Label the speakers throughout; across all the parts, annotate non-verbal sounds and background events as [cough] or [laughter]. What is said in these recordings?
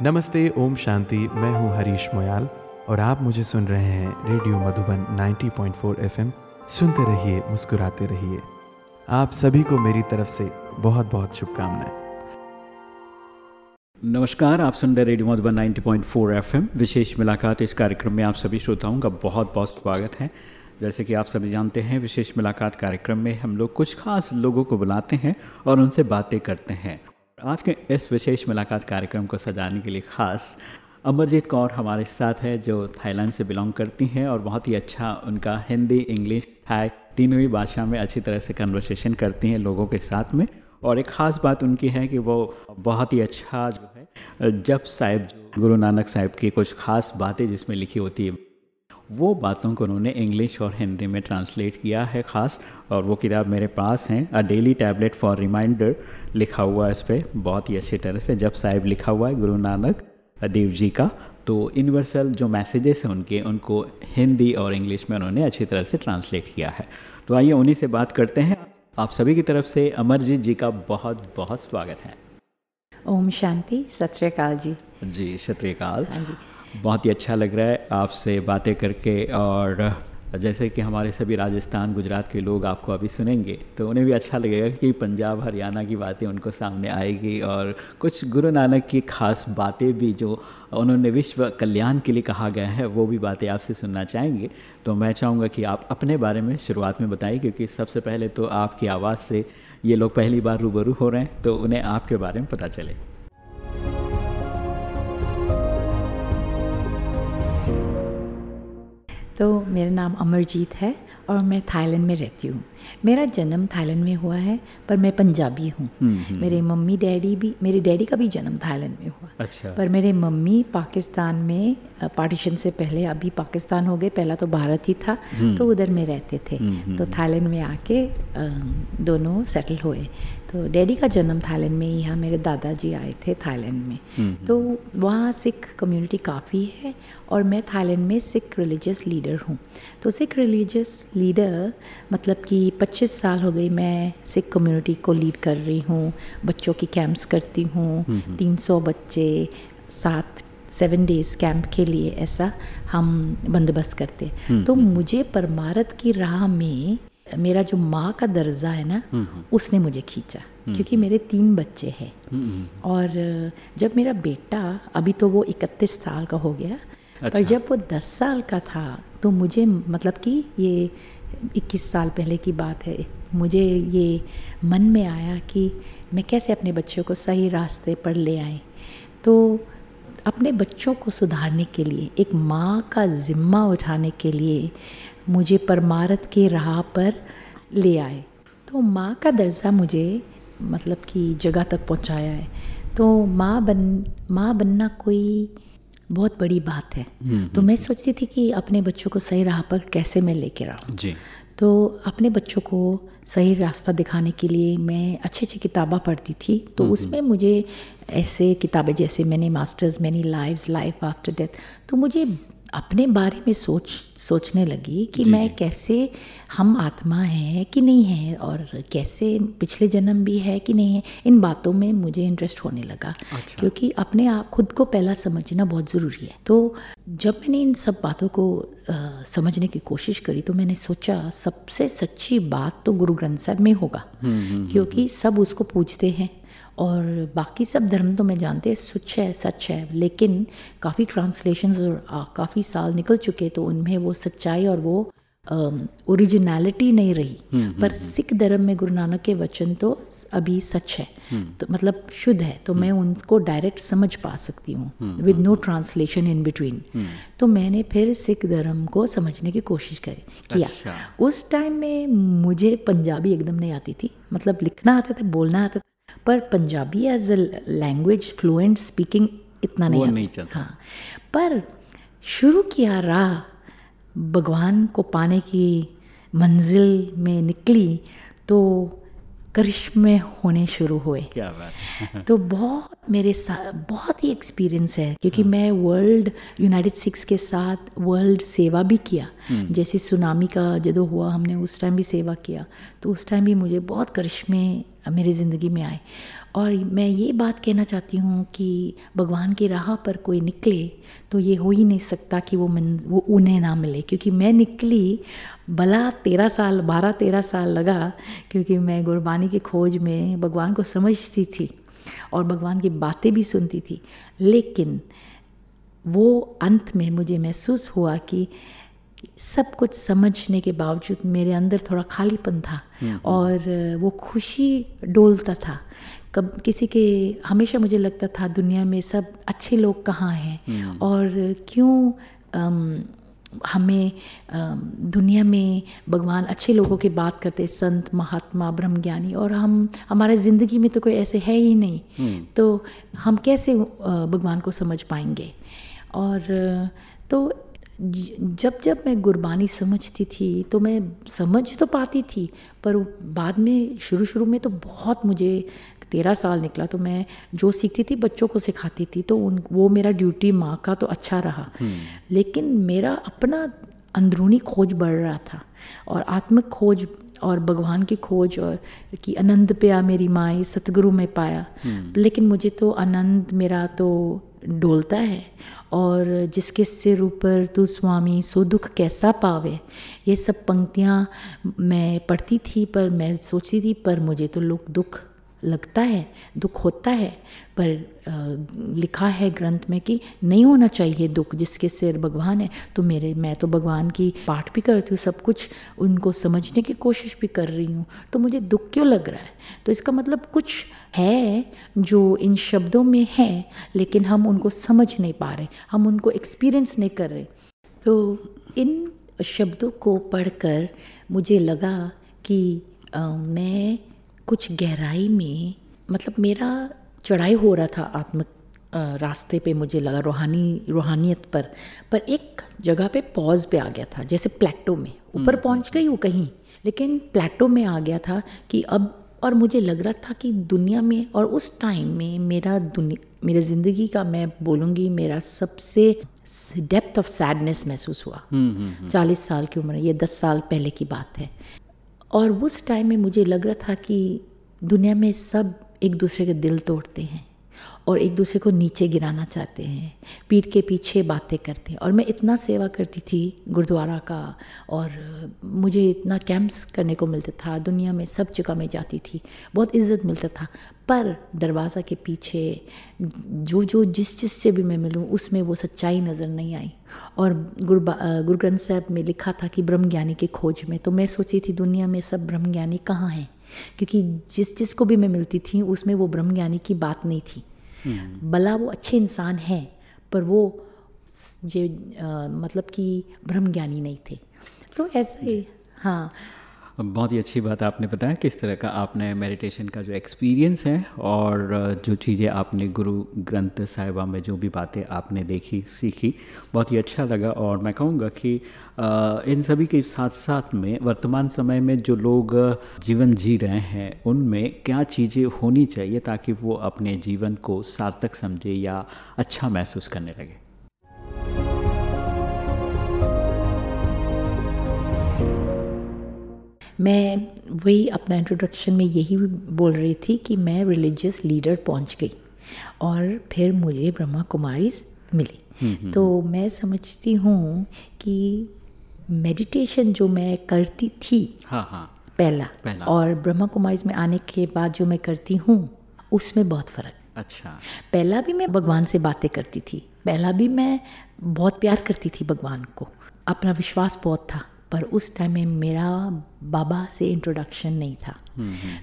Speaker 1: नमस्ते, ओम शांति। मैं हूँ हरीश मोयाल और आप मुझे सुन रहे हैं रेडियो मधुबन 90.4 एफएम। सुनते रहिए, मुस्कुराते रहिए। आप सभी को मेरी तरफ़ से बहुत बहुत शुभकामनाएँ।
Speaker 2: नमस्कार, आप सुन रहे रेडियो मधुबन 90.4 एफएम। विशेष मुलाकात इस कार्यक्रम में आप सभी श्रोताओं का बहुत बहुत स्वागत है। जैसे कि आप सभी जानते हैं, विशेष मुलाकात कार्यक्रम में हम लोग कुछ खास लोगों को बुलाते हैं और उनसे बातें करते हैं। आज के इस विशेष मुलाकात कार्यक्रम को सजाने के लिए ख़ास अमरजीत कौर हमारे साथ है, जो थाईलैंड से बिलोंग करती हैं और बहुत ही अच्छा उनका हिंदी, इंग्लिश, थाई तीनों ही भाषा में अच्छी तरह से कन्वर्सेशन करती हैं लोगों के साथ में। और एक ख़ास बात उनकी है कि वो बहुत ही अच्छा जो है, जब साहिब, गुरु नानक साहिब की कुछ ख़ास बातें जिसमें लिखी होती है। वो बातों को उन्होंने इंग्लिश और हिंदी में ट्रांसलेट किया है ख़ास और वो किताब मेरे पास है। A daily tablet for reminder लिखा हुआ है इस पर बहुत ही अच्छी तरह से जब साहिब लिखा हुआ है गुरु नानक देव जी का तो यूनिवर्सल जो मैसेजेस हैं उनके उनको हिंदी और इंग्लिश में उन्होंने अच्छी तरह से ट्रांसलेट किया है। तो आइए उन्हीं से बात करते हैं। आप सभी की तरफ़ से अमरजीत जी का बहुत बहुत स्वागत है।
Speaker 3: ओम शांति सत श्रीकाल जी।
Speaker 2: जी सत्रिकाल
Speaker 3: हाँ जी।
Speaker 2: बहुत ही अच्छा लग रहा है आपसे बातें करके और जैसे कि हमारे सभी राजस्थान, गुजरात के लोग आपको अभी सुनेंगे तो उन्हें भी अच्छा लगेगा कि पंजाब, हरियाणा की बातें उनको सामने आएगी और कुछ गुरु नानक की खास बातें भी जो उन्होंने विश्व कल्याण के लिए कहा गया है, वो भी बातें आपसे सुनना चाहेंगे। तो मैं चाहूँगा कि आप अपने बारे में शुरुआत में बताइए, क्योंकि सबसे पहले तो आपकी आवाज़ से ये लोग पहली बार रूबरू हो रहे हैं तो उन्हें आपके बारे में पता चले।
Speaker 3: तो मेरा नाम अमरजीत है और मैं थाईलैंड में रहती हूँ। मेरा जन्म थाईलैंड में हुआ है पर मैं पंजाबी हूँ। मेरे मम्मी डैडी भी मेरे डैडी का भी जन्म थाईलैंड में हुआ।
Speaker 2: अच्छा।
Speaker 3: पर मेरे मम्मी पाकिस्तान में पार्टीशन से पहले अभी पाकिस्तान हो गए पहला तो भारत ही था तो उधर में रहते थे। तो थाईलैंड में आके दोनों सेटल हुए। तो डैडी का जन्म थाईलैंड में ही यहाँ मेरे दादाजी आए थे थाईलैंड में। तो वहाँ सिख कम्युनिटी काफ़ी है और मैं थाईलैंड में सिख रिलीजियस लीडर हूँ। तो सिख रिलीजियस लीडर मतलब कि 25 साल हो गई मैं सिख कम्युनिटी को लीड कर रही हूँ बच्चों की कैंप्स करती हूँ 300 बच्चे सात सेवन डेज़ कैंप के लिए ऐसा हम बंदोबस्त करते हैं। तो मुझे परमारत की राह में मेरा जो माँ का दर्जा है ना उसने मुझे खींचा क्योंकि मेरे तीन बच्चे हैं। और जब मेरा बेटा अभी तो वो इकतीस साल का हो गया
Speaker 2: अच्छा। पर।
Speaker 3: जब वो दस साल का था तो मुझे मतलब कि ये इक्कीस साल पहले की बात है। मुझे ये मन में आया कि मैं कैसे अपने बच्चों को सही रास्ते पर ले आए। तो अपने बच्चों को सुधारने के लिए, एक माँ का ज़िम्मा उठाने के लिए मुझे परमारत के राह पर ले आए। तो माँ का दर्जा मुझे मतलब कि जगह तक पहुँचाया है। तो माँ बन, माँ बनना कोई बहुत बड़ी बात है। तो मैं सोचती थी कि अपने बच्चों को सही राह पर कैसे मैं लेकर आऊँ
Speaker 2: जी।
Speaker 3: तो अपने बच्चों को सही रास्ता दिखाने के लिए मैं अच्छी अच्छी किताबें पढ़ती थी। तो उसमें मुझे ऐसे किताबें जैसे मैंने masters many lives life after death तो मुझे अपने बारे में सोच सोचने लगी कि मैं कैसे हम आत्मा हैं कि नहीं है और कैसे पिछले जन्म भी है कि नहीं है इन बातों में मुझे इंटरेस्ट होने लगा। अच्छा। क्योंकि अपने आप खुद को पहला समझना बहुत ज़रूरी है। तो जब मैंने इन सब बातों को अ, समझने की कोशिश करी तो मैंने सोचा सबसे सच्ची बात तो गुरु ग्रंथ साहब में होगा। क्योंकि सब उसको पूछते हैं। और बाकी सब धर्म तो मैं जानते हैं सच है सच है। लेकिन काफ़ी ट्रांसलेशंस और काफ़ी साल निकल चुके तो उनमें वो सच्चाई और वो ओरिजिनलिटी नहीं रही। पर सिख धर्म में गुरु नानक के वचन तो अभी सच है। तो मतलब शुद्ध है तो मैं उनको डायरेक्ट समझ पा सकती हूँ with no translation in between तो मैंने फिर सिख धर्म को समझने की कोशिश करी किया।
Speaker 2: अच्छा।
Speaker 3: उस टाइम में मुझे पंजाबी एकदम नहीं आती थी मतलब लिखना आता था बोलना आता था। पर Punjabi as a language fluent speaking इतना नहीं
Speaker 2: नहीं चलता।
Speaker 3: हाँ। पर शुरू किया राह भगवान को पाने की मंजिल में निकली तो करिश्मे होने शुरू हुए।
Speaker 2: क्या बात
Speaker 3: तो बहुत मेरे साथ बहुत ही एक्सपीरियंस है क्योंकि मैं वर्ल्ड यूनाइटेड सिक्स के साथ वर्ल्ड सेवा भी किया। जैसे सुनामी का जब हुआ हमने उस टाइम भी सेवा किया। तो उस टाइम भी मुझे बहुत करिश्मे मेरी ज़िंदगी में आए। और मैं ये बात कहना चाहती हूँ कि भगवान की राह पर कोई निकले तो ये हो ही नहीं सकता कि वो मन, वो उन्हें ना मिले। क्योंकि मैं निकली, भला तेरह साल, बारह तेरह साल लगा क्योंकि मैं गुरबानी की खोज में भगवान को समझती थी और भगवान की बातें भी सुनती थी। लेकिन वो अंत में मुझे महसूस हुआ कि सब कुछ समझने के बावजूद मेरे अंदर थोड़ा खालीपन था और वो खुशी डोलता था। कब किसी के हमेशा मुझे लगता था दुनिया में सब अच्छे लोग कहाँ हैं और क्यों अम, हमें दुनिया में भगवान अच्छे लोगों की बात करते संत महात्मा ब्रह्मज्ञानी और हम हमारे ज़िंदगी में तो कोई ऐसे है ही नहीं। तो हम कैसे भगवान को समझ पाएँगे? और तो जब जब मैं गुरबानी समझती थी तो मैं समझ तो पाती थी पर बाद में शुरू शुरू में तो बहुत मुझे तेरह साल निकला तो मैं जो सीखती थी बच्चों को सिखाती थी तो उन वो मेरा ड्यूटी माँ का तो अच्छा रहा। लेकिन मेरा अपना अंदरूनी खोज बढ़ रहा था और आत्मिक खोज और भगवान की खोज और कि आनंद पे आ मेरी माई सतगुरु में पाया। लेकिन मुझे तो आनंद मेरा तो डोलता है और जिसके सिर ऊपर तू स्वामी सो दुख कैसा पावे? ये सब पंक्तियाँ मैं पढ़ती थी, पर मैं सोचती थी, पर मुझे तो लोग दुख लगता है दुख होता है पर लिखा है ग्रंथ में कि नहीं होना चाहिए दुख जिसके सिर भगवान है। तो मेरे मैं तो भगवान की पाठ भी करती हूँ सब कुछ उनको समझने की कोशिश भी कर रही हूँ। तो मुझे दुख क्यों लग रहा है? तो इसका मतलब कुछ है जो इन शब्दों में है लेकिन हम उनको समझ नहीं पा रहे हम उनको एक्सपीरियंस नहीं कर रहे। तो इन शब्दों को पढ़कर मुझे लगा कि अ, मैं कुछ गहराई में मतलब मेरा चढ़ाई हो रहा था आत्म रास्ते पे मुझे लगा रूहानी रूहानियत पर पर एक जगह पे पॉज पे आ गया था जैसे प्लेटो में। ऊपर पहुँच गई वो कहीं लेकिन प्लेटो में आ गया था कि अब और मुझे लग रहा था कि दुनिया में और उस टाइम में मेरा दुनिया मेरे ज़िंदगी का मैं बोलूँगी मेरा सबसे डेप्थ ऑफ़ सैडनेस महसूस हुआ। चालीस साल की उम्र ये दस साल पहले की बात है। और उस टाइम में मुझे लग रहा था कि दुनिया में सब एक दूसरे के दिल तोड़ते हैं। और एक दूसरे को नीचे गिराना चाहते हैं, पीठ के पीछे बातें करते हैं। और मैं इतना सेवा करती थी गुरुद्वारा का और मुझे इतना कैंप्स करने को मिलता था, दुनिया में सब जगह मैं जाती थी, बहुत इज़्ज़त मिलता था। पर दरवाज़ा के पीछे जो जो जिस जिस से भी मैं मिलूँ, उसमें वो सच्चाई नज़र नहीं आई। और गुरु गुरु ग्रंथ साहब में लिखा था कि ब्रह्म ज्ञानी की खोज में तो मैं सोची थी, दुनिया में सब ब्रह्म ज्ञानी कहाँ हैं? क्योंकि जिस जिस को भी मैं मिलती थी, उसमें वो ब्रह्म ज्ञानी की बात नहीं थी। भला वो अच्छे इंसान हैं पर वो जो आ, मतलब कि ब्रह्म ज्ञानी नहीं थे। तो ऐसे हाँ।
Speaker 2: बहुत ही अच्छी बात आपने बताया किस तरह का आपने मेडिटेशन का जो एक्सपीरियंस है और जो चीज़ें आपने गुरु ग्रंथ साहिबा में जो भी बातें आपने देखी, सीखी, बहुत ही अच्छा लगा और मैं कहूँगा कि इन सभी के साथ साथ में वर्तमान समय में जो लोग जीवन जी रहे हैं, उनमें क्या चीज़ें होनी चाहिए ताकि वो अपने जीवन को सार्थक समझे या अच्छा महसूस करने लगे?
Speaker 3: मैं वही अपना इंट्रोडक्शन में यही बोल रही थी कि मैं रिलीजियस लीडर पहुँच गई और फिर मुझे ब्रह्मा कुमारी मिली। तो मैं समझती हूँ कि मेडिटेशन जो मैं करती थी
Speaker 2: हाँ हाँ।
Speaker 3: पहला,
Speaker 2: पहला।
Speaker 3: और ब्रह्मा कुमारी में आने के बाद जो मैं करती हूँ उसमें बहुत फ़र्क।
Speaker 2: अच्छा।
Speaker 3: पहला भी मैं भगवान से बातें करती थी पहला भी मैं बहुत प्यार करती थी भगवान को। अपना विश्वास बहुत था। पर उस टाइम में मेरा बाबा से इंट्रोडक्शन नहीं था।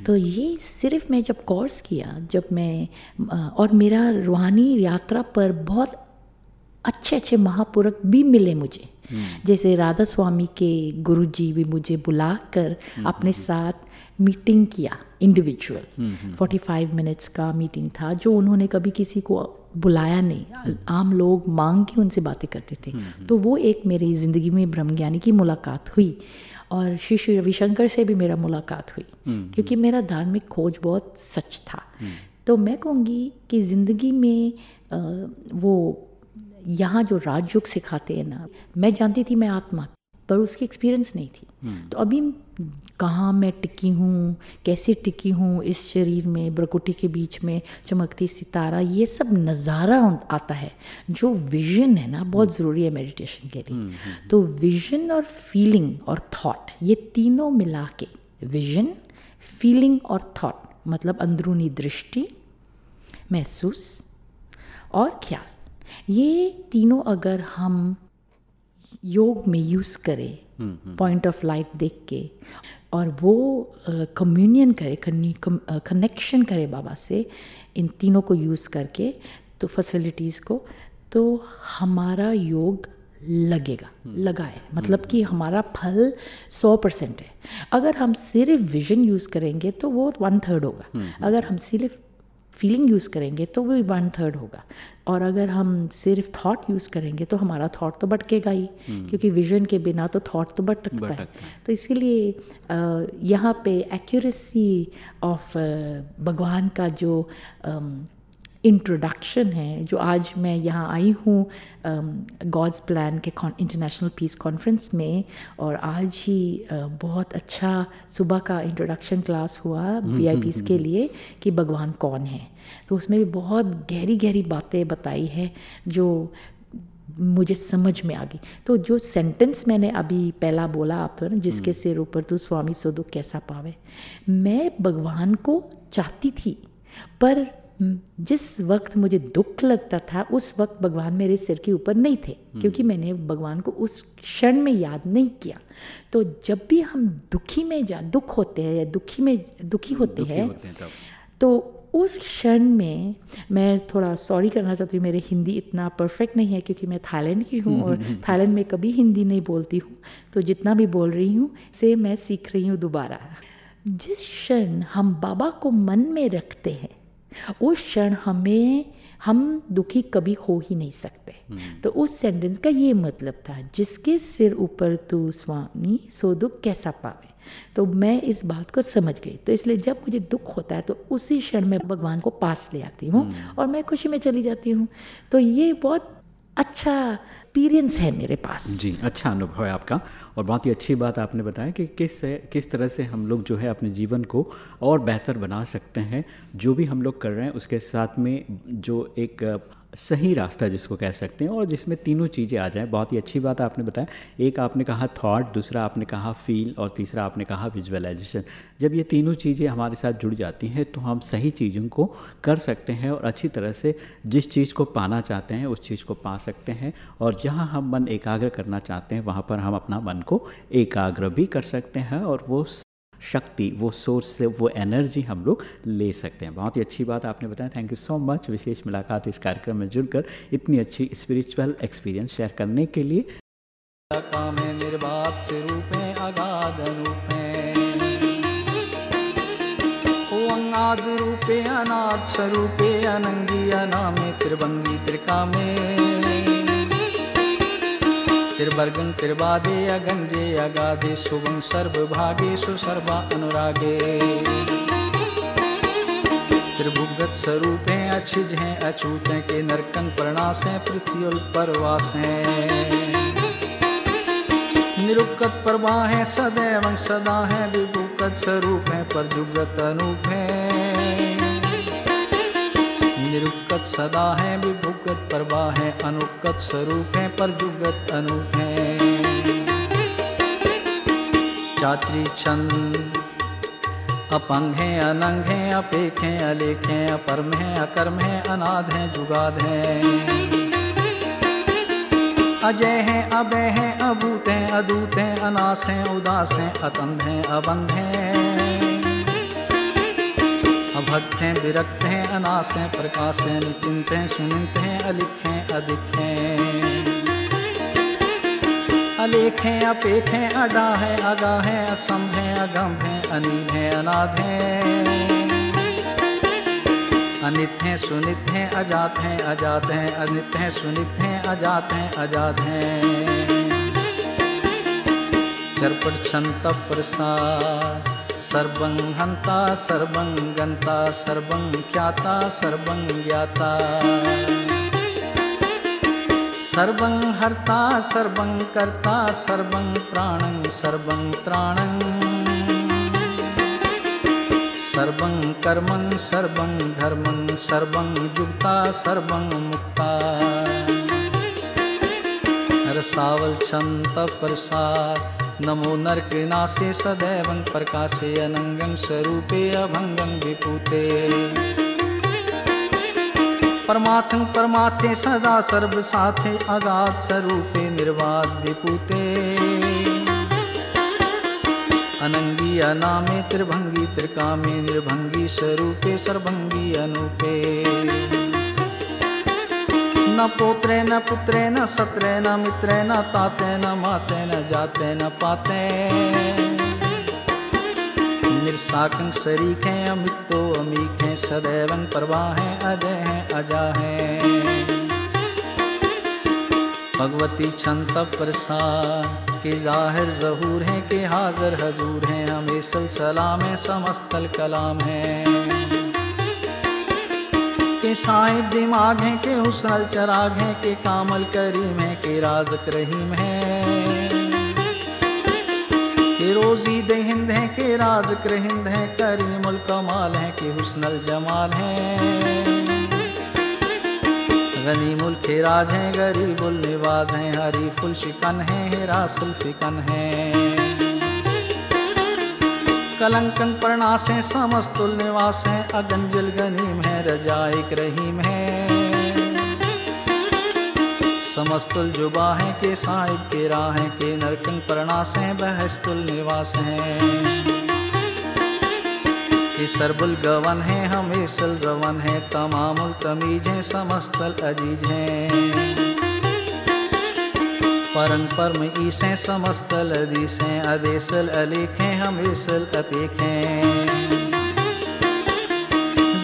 Speaker 3: तो ये सिर्फ़ मैं जब कोर्स किया जब मैं और मेरा रूहानी यात्रा पर बहुत अच्छे अच्छे महापुरख भी मिले मुझे। जैसे राधा स्वामी के गुरुजी भी मुझे बुलाकर अपने साथ मीटिंग किया। इंडिविजुअल 45 मिनट्स का मीटिंग था जो उन्होंने कभी किसी को बुलाया नहीं। आम लोग मांग के उनसे बातें करते थे। तो वो एक मेरी ज़िंदगी में ब्रह्मज्ञानी की मुलाकात हुई और श्री श्री रविशंकर से भी मेरा मुलाकात हुई क्योंकि मेरा धार्मिक खोज बहुत सच था। तो मैं कहूँगी कि ज़िंदगी में अ, वो यहाँ जो राजयोग सिखाते हैं ना मैं जानती थी मैं आत्मा पर उसकी एक्सपीरियंस नहीं थी। तो अभी कहाँ मैं टिकी हूँ कैसे टिकी हूँ इस शरीर में ब्रकुटी के बीच में चमकती सितारा ये सब नज़ारा आता है। जो विजन है ना बहुत ज़रूरी है मेडिटेशन के लिए। तो विजन और फीलिंग और थॉट ये तीनों मिला के विजन फीलिंग और थॉट मतलब अंदरूनी दृष्टि महसूस और ख्याल। ये तीनों अगर हम योग में यूज़ करें पॉइंट ऑफ़ लाइट देख के और वो कम्युनियन करे कनेक्शन करे बाबा से इन तीनों को यूज़ करके तो फैसिलिटीज़ को तो हमारा योग लगेगा लगाए। है मतलब कि हमारा फल सौ परसेंट है। अगर हम सिर्फ़ विजन यूज़ करेंगे तो वो वन थर्ड होगा अगर हम सिर्फ़ फीलिंग यूज़ करेंगे तो वो वन थर्ड होगा। और अगर हम सिर्फ़ थॉट यूज़ करेंगे तो हमारा थॉट तो भटकेगा ही क्योंकि विजन के बिना तो थॉट तो भटकता है। तो इसीलिए यहाँ पे एक्यूरेसी ऑफ़ भगवान का जो इंट्रोडक्शन है जो आज मैं यहाँ आई हूँ गॉड्स प्लान के इंटरनेशनल पीस कॉन्फ्रेंस में और आज ही uh, बहुत अच्छा सुबह का इंट्रोडक्शन क्लास हुआ वी आई के लिए कि भगवान कौन है। तो उसमें भी बहुत गहरी गहरी बातें बताई है जो मुझे समझ में आ गई। तो जो सेंटेंस मैंने अभी पहला बोला आप तो ना जिसके सिर ऊपर तू स्वामी सो दुख कैसा पावे। मैं भगवान को चाहती थी पर जिस वक्त मुझे दुख लगता था उस वक्त भगवान मेरे सिर के ऊपर नहीं थे क्योंकि मैंने भगवान को उस क्षण में याद नहीं किया। तो जब भी हम दुखी में जा दुख होते हैं या दुखी में दुखी होते हैं हैं तो उस क्षण में मैं थोड़ा सॉरी करना चाहती हूँ मेरे हिंदी इतना परफेक्ट नहीं है क्योंकि मैं थाईलैंड की हूँ और [laughs] थाईलैंड में कभी हिंदी नहीं बोलती हूँ। तो जितना भी बोल रही हूँ से मैं सीख रही हूँ दोबारा। जिस क्षण हम बाबा को मन में रखते हैं उस क्षण हमें हम दुखी कभी हो ही नहीं सकते hmm. तो उस सेंटेंस का ये मतलब था जिसके सिर ऊपर तू स्वामी सो दुख कैसा पावे तो मैं इस बात को समझ गई तो इसलिए जब मुझे दुख होता है तो उसी क्षण में भगवान को पास ले आती हूँ हम्म। और मैं खुशी में चली जाती हूँ तो ये बहुत अच्छा एक्सपीरियंस है मेरे पास।
Speaker 4: जी अच्छा अनुभव है आपका। और बहुत ही अच्छी बात आपने बताया कि किस किस तरह से हम लोग जो है अपने जीवन को और बेहतर बना सकते हैं। जो भी हम लोग कर रहे हैं, उसके साथ में जो एक सही रास्ता जिसको कह सकते हैं और जिसमें तीनों चीज़ें आ जाएँ। बहुत ही अच्छी बात आपने बताया। एक आपने कहा थॉट दूसरा आपने कहा फील और तीसरा आपने कहा विजुअलाइजेशन जब ये तीनों चीज़ें हमारे साथ जुड़ जाती हैं तो हम सही चीज़ों को कर सकते हैं और अच्छी तरह से जिस चीज़ को पाना चाहते हैं, उस चीज़ को पा सकते हैं और जहाँ हम मन एकाग्र करना चाहते हैं, वहाँ पर हम अपना मन को एकाग्र भी कर सकते हैं और वो शक्ति, वो सोर्स से, वो एनर्जी हम लोग ले सकते हैं। बहुत ही अच्छी बात आपने बताया। थैंक यू सो मच विशेष मुलाकात इस कार्यक्रम में जुड़कर इतनी अच्छी स्पिरिचुअल एक्सपीरियंस शेयर करने के लिए। अनाथ स्वरूपे अनंगी अनामे त्रिभंगी त्रिकामे। तिर्वर्गं तिर्वादे अगंजे अगाधे शुभं सर्वभागेषु सर्वा अनुरागे। त्रिभुगत स्वरूप हैं, अछिज हैं, अछूत हैं, के नरकन प्रणास हैं, पृथ्वी परवास हैं। निरुक्त प्रवाह है, सदैव सदा है, विभुगत स्वरूप है, पर जुगत अनूप है। निरुक्त सदा है, विभुगत प्रवाह है अनुगत स्वरूप है पर जुगत अनूप है। चात्री छंद, अपंग है, अनंग है, अपेख है, अलेख है, अपरम है, अकर्म है, अनाद है, जुगाद है। अजय है, अभय है, अभूत है, अदूत है, अनास है, उदास है, अतंग है अबंध है। अभक्त हैं, विरक्त हैं, अनास हैं, प्रकाश हैं, निचिंत हैं, सुनिंत हैं, अलिख हैं, अधिक हैं। अलेख हैं, अपेख हैं, अडा है, अगा है, असम है, अगम है अनिल है, अनाथ है। अनित हैं, सुनित हैं, अजात हैं अजात हैं, अनित हैं, सुनित हैं, अजात हैं अजात हैं। चरपट छंत प्रसाद। सर्वं हंता सर्वं गंता सर्वं ख्याता, सर्वं ज्ञाता। सर्वं हर्ता, सर्वं कर्ता, सर्वं प्राणं, सर्वं त्राणं। सर्वं कर्मं, सर्वं धर्मं, सर्वं युक्ता, सर्वं मुक्ता। रसावल छंत प्रसाद। नमो नरकनासे सदैव प्रकाशे अनंगं स्वरूपे अभंगं विपूते परमार्थं परमाथे सदा सर्वसाथे अगाध स्वरूपे निर्वाद विपूते अनंगी अनामे त्रिभंगी त्रिकामे निर्भंगी स्वरूपे सर्वंगी अनुपे। न पोत्रे न पुत्रे न सत्रे न मित्रे न ताते न माते न जाते न पाते। निर्साकं शरीक हैं अमितो अमीक हैं सदैवन प्रवाह हैं अजय हैं अजा हैं भगवती छंत प्रसाद, के ज़ाहिर जहूर हैं, के हाजिर हजूर हैं, हमें सलाम है समस्तल कलाम है। के साहिब दिमाग हैं के हुसनल चराग हैं के कामल करीम है के राजक रहीम है। के रोजी दे हिंद है के राजक रहिंद है, करीमुल कमाल है के हुसनल जमाल है। गनीमुल खेराज हैं, गरीबुल निवाज हैं, हरीफुल शिकन है, हिरासुल फिकन है। कलंकन प्रणास समस्तुल निवास है अगंजल गनीम है, रजाइक रहीम है। समस्तुल जुबा है, के साहिब, के राह के नरकन प्रणास बहस्तुल निवास। है के सरबुल गवन है हमेशल रवन है, तमामुल तमीज है, समस्तल अज़ीज़ है। परन परम ईसें समस्तल अदीसें अदेसल अलीखें हमेसल अपेखें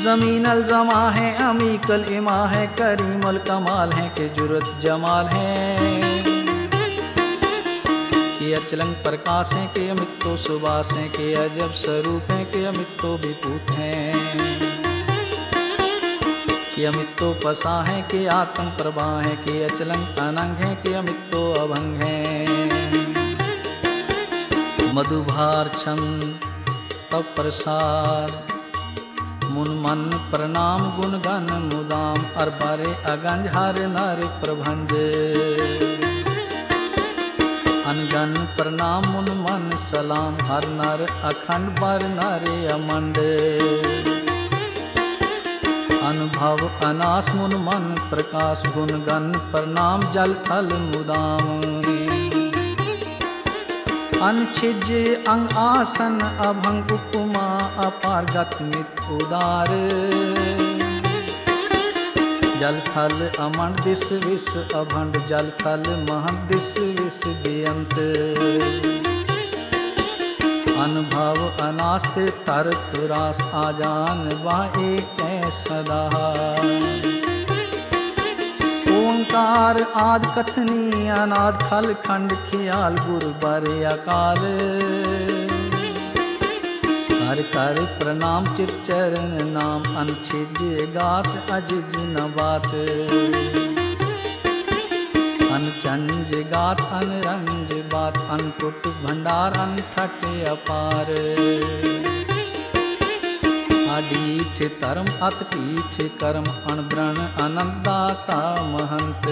Speaker 4: जमीनल जमा है अमीकल इमा है। करीमल कमाल है, के जुरत जमाल है। के अचलंग प्रकाश है, के अमितो सुबास है। के अजब स्वरूप है, के अमितो विपूत हैं। कि अमितो पसा है कि आत्म प्रभा है कि अचलंग अनंग है कि अमितो अभंग है। मधुभार छंद तप प्रसाद मुन मन प्रणाम, गुण गन मुदाम अरबारे अगंज, हर नर प्रभंज। अनगन प्रणाम, मुन मन सलाम, हर नर अखंड, बर नर अमंड। अनुभव अनास मुन मन प्रकाश गुण गण प्रणाम जल थल मुदाम। अनछिज अंग आसन अभंग उपमा अपार गत उदार। जल थल अमन दिस विस अभंड जल थल महन दिस विस बेअंत। अनुभव अनास्त्र तर तुरास आजान वाह एक सदा ओंकार आद कथनी अनाद खल खंड खियाल गुरु बर अकाल। हर कर प्रणाम चित चरण नाम अनछिज गात अजिज न बात। अनचंज गात अनरंज बात अनकुट भंडार अनठट अपार। अडीठ धर्म अतटीठ कर्म अनब्रण अनंदाता महंत।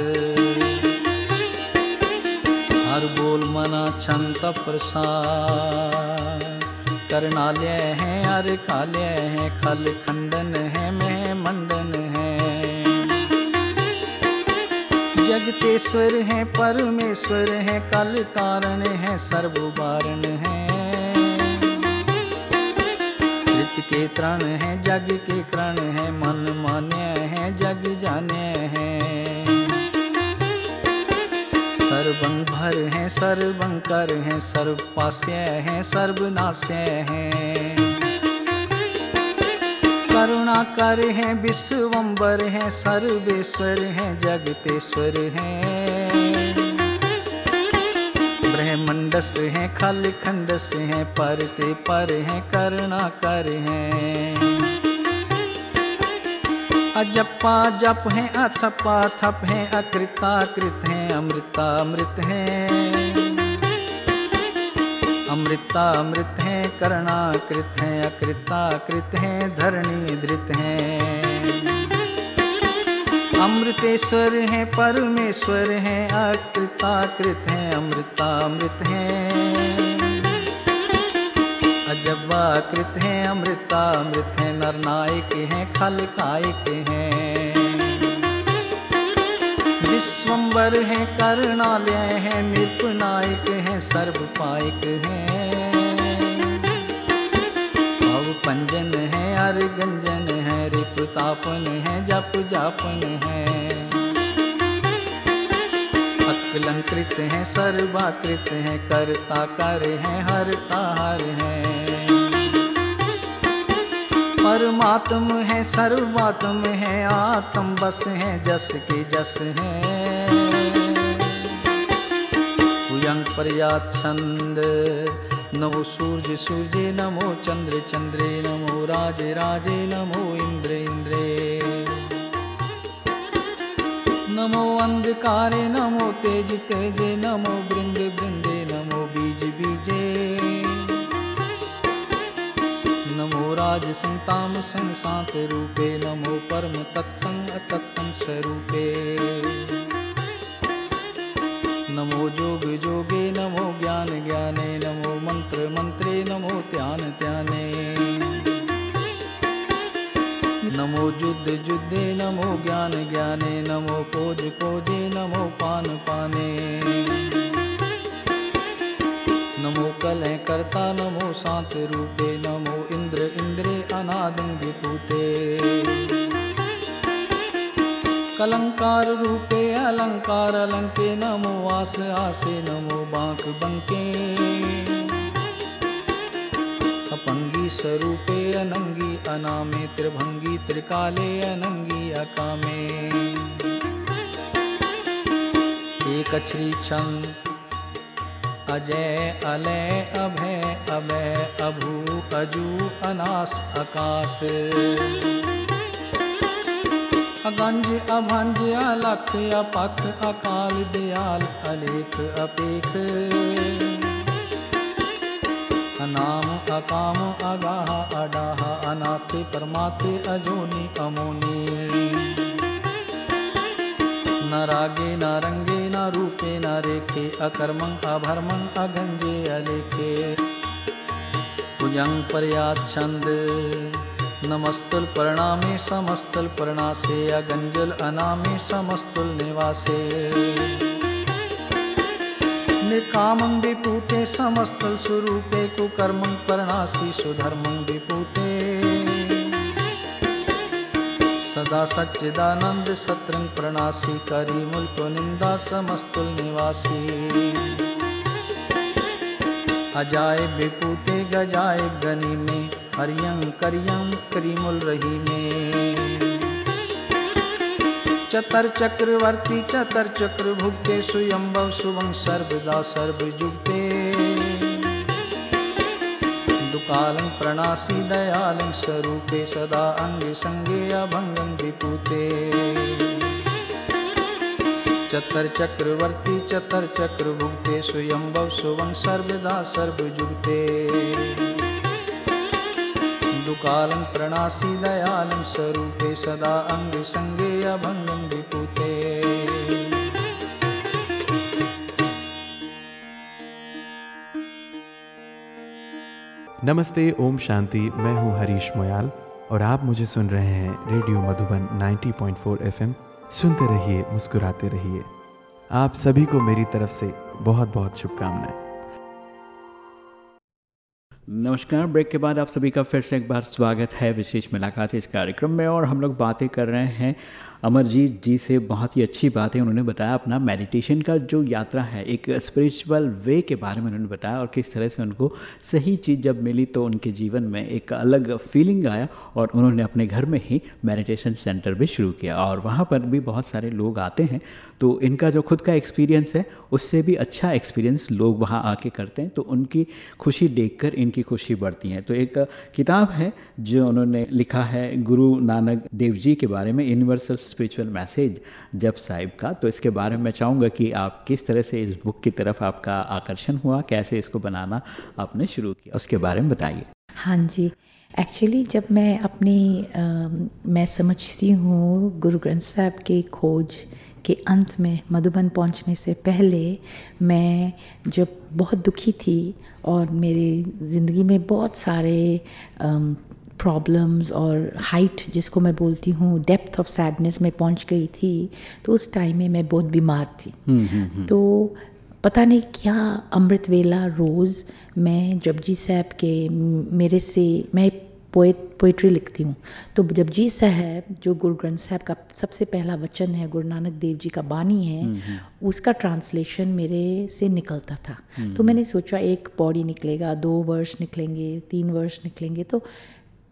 Speaker 4: हर बोल मना छंत प्रसाद। करनालय है, अर कालय है, खल खंडन है मह मंडन जगतेश्वर है, परमेश्वर है, कल कारण है, सर्वबारण है। कृत के तरण है, जग के करण है, मन मान्य है, जग जाने है। सर्वं भर है सर्वंकर है सर्वपास्य है, सर्वनाश्य है। करुणा कर है विश्वम्बर है, सर्वेश्वर है, जगतेश्वर है। ब्रह्मंडस है खल खंडस है, परते पर है, करुणा कर है। अजप्पा जप है अथपा थप है अकृता कृत है अमृता अमृत है। अमृत है करना कृत है अकृता कृत है धरणी धृत हैं। अमृतेश्वर है, परमेश्वर है अकृता कृत है अमृता अमृत है। अजबाकृत हैं, अमृतामृत हैं, नरनायक हैं, खलकायक हैं। विश्वम्बर हैं, करणालय हैं निर्पनायक हैं, सर्वपायक हैं। पंजन है, अरगंजन है रिपुतापन है, जप जापन है। अकलंकृत हैं, सर्वाकृत हैं, करता कर हैं हरता हर है। परमात्म है, सर्वात्म है, आत्म बस है, जस के जस है। उयंग छंद नमो सूर्य सूर्य नमो चंद्र चंद्रे नमो राजे राजे नमो इंद्र इंद्रे। नमो अंधकारे, नमो तेज तेजे, नमो बृंद बृंदे, नमो बीज बीजे। नमो राज संताम संसात रूपे, नमो परम तत्तं अतत्तं स्वरूपे। नमो युद्ध नमो ज्ञान ज्ञाने, नमो कोज कोजे नमो पान पाने। नमो कल करता, नमो शांत रूपे, नमो इंद्र इंद्रे अनादम विपूते कलंकार रूपे, अलंकार अलंके, नमो आस आसे, नमो बांक बंके। अपंगी स्वरूपे, अनंगी अनामे त्रिभंगी, त्रिकाले अनंगी, अकामे। एक श्री छंद अजय, अलय, अभय अभय, अभू, अजू, अनास अकाश अगंज, अभंज, अलख अपख अकाल, दयाल, अलेख, अपेख। अनाम अकाम अगाह अडाह अनाथे परमाथे अजोनी अमोनी। न रागे न रंगे न रूपे न रेखे अकर्मं अभर्मं अगंजे अलेखे। भुजंग पर्याछंद नमस्तुल प्रणामे समस्तुल प्रणासे, अगंजल अनामे समस्तुल निवासे। निकामं विपूते समस्तुल स्वरूपे कुकर्मं प्रणासी सुधर्मं विपूते सदा सच्चिदानंद सत्रंग प्रणासी, करी मुल्क निंदा समस्तुल निवासी। अजाय विपूते गजाय गनी में, हरियं करियं करीमुल रही में। चतर चक्रवर्ती, चतर चक्र भुगते सुयंभव शुभं सर्वदा सर्वजुगते कालं प्रणासी, दयालं स्वरूपे, सदा अङ्गे सङ्गे अभङ्गं विपूते। चतर चक्रवर्ती, चतर चक्र भुगते स्वयंभव सुवं सर्वदा सर्वजुगते दुकालं प्रणासी, दयालं स्वरूपे, सदा अङ्ग सङ्गे अभङ्गं
Speaker 1: नमस्ते, ओम शांति। मैं हूँ हरीश मोयाल और आप मुझे सुन रहे हैं रेडियो मधुबन 90.4 एफएम। सुनते रहिए, मुस्कुराते रहिए। आप सभी को मेरी तरफ़ से बहुत बहुत शुभकामनाएँ।
Speaker 2: नमस्कार, ब्रेक के बाद आप सभी का फिर से एक बार स्वागत है विशेष मुलाकात इस कार्यक्रम में और हम लोग बातें कर रहे हैं अमरजीत जी से बहुत ही अच्छी बात है उन्होंने बताया। अपना मेडिटेशन का जो यात्रा है, एक स्पिरिचुअल वे के बारे में उन्होंने बताया और किस तरह से उनको सही चीज़ जब मिली तो उनके जीवन में एक अलग फीलिंग आया और उन्होंने अपने घर में ही मेडिटेशन सेंटर भी शुरू किया। और वहाँ पर भी बहुत सारे लोग आते हैं तो इनका जो खुद का एक्सपीरियंस है, उससे भी अच्छा एक्सपीरियंस लोग वहाँ आके करते हैं तो उनकी खुशी देखकर इनकी खुशी बढ़ती है। तो एक किताब है जो उन्होंने लिखा है गुरु नानक देव जी के बारे में यूनिवर्सल स्पिरिचुअल मैसेज जब साहिब का तो इसके बारे में चाहूँगा कि आप किस तरह से इस बुक की तरफ़ आपका आकर्षण हुआ कैसे इसको बनाना आपने शुरू किया उसके बारे में बताइए।
Speaker 3: हाँ जी एक्चुअली जब मैं अपनी आ, मैं समझती हूँ गुरु ग्रंथ साहब की खोज के अंत में मधुबन पहुँचने से पहले मैं जब बहुत दुखी थी और मेरी ज़िंदगी में बहुत सारे प्रॉब्लम्स और हाइट जिसको मैं बोलती हूँ डेप्थ ऑफ़ सैडनेस में पहुँच गई थी तो उस टाइम में मैं बहुत बीमार थी हम्म, हम्म, हम्म। तो पता नहीं क्या अमृत वेला रोज़ मैं जपजी साहब के मेरे से मैं पोएट पोइट्री लिखती हूँ तो जपजी साहब जो गुरु ग्रंथ साहब का सबसे पहला वचन है गुरु नानक देव जी का बानी है। उसका ट्रांसलेशन मेरे से निकलता था तो मैंने सोचा एक पौड़ी निकलेगा दो वर्ष निकलेंगे तीन वर्ष निकलेंगे तो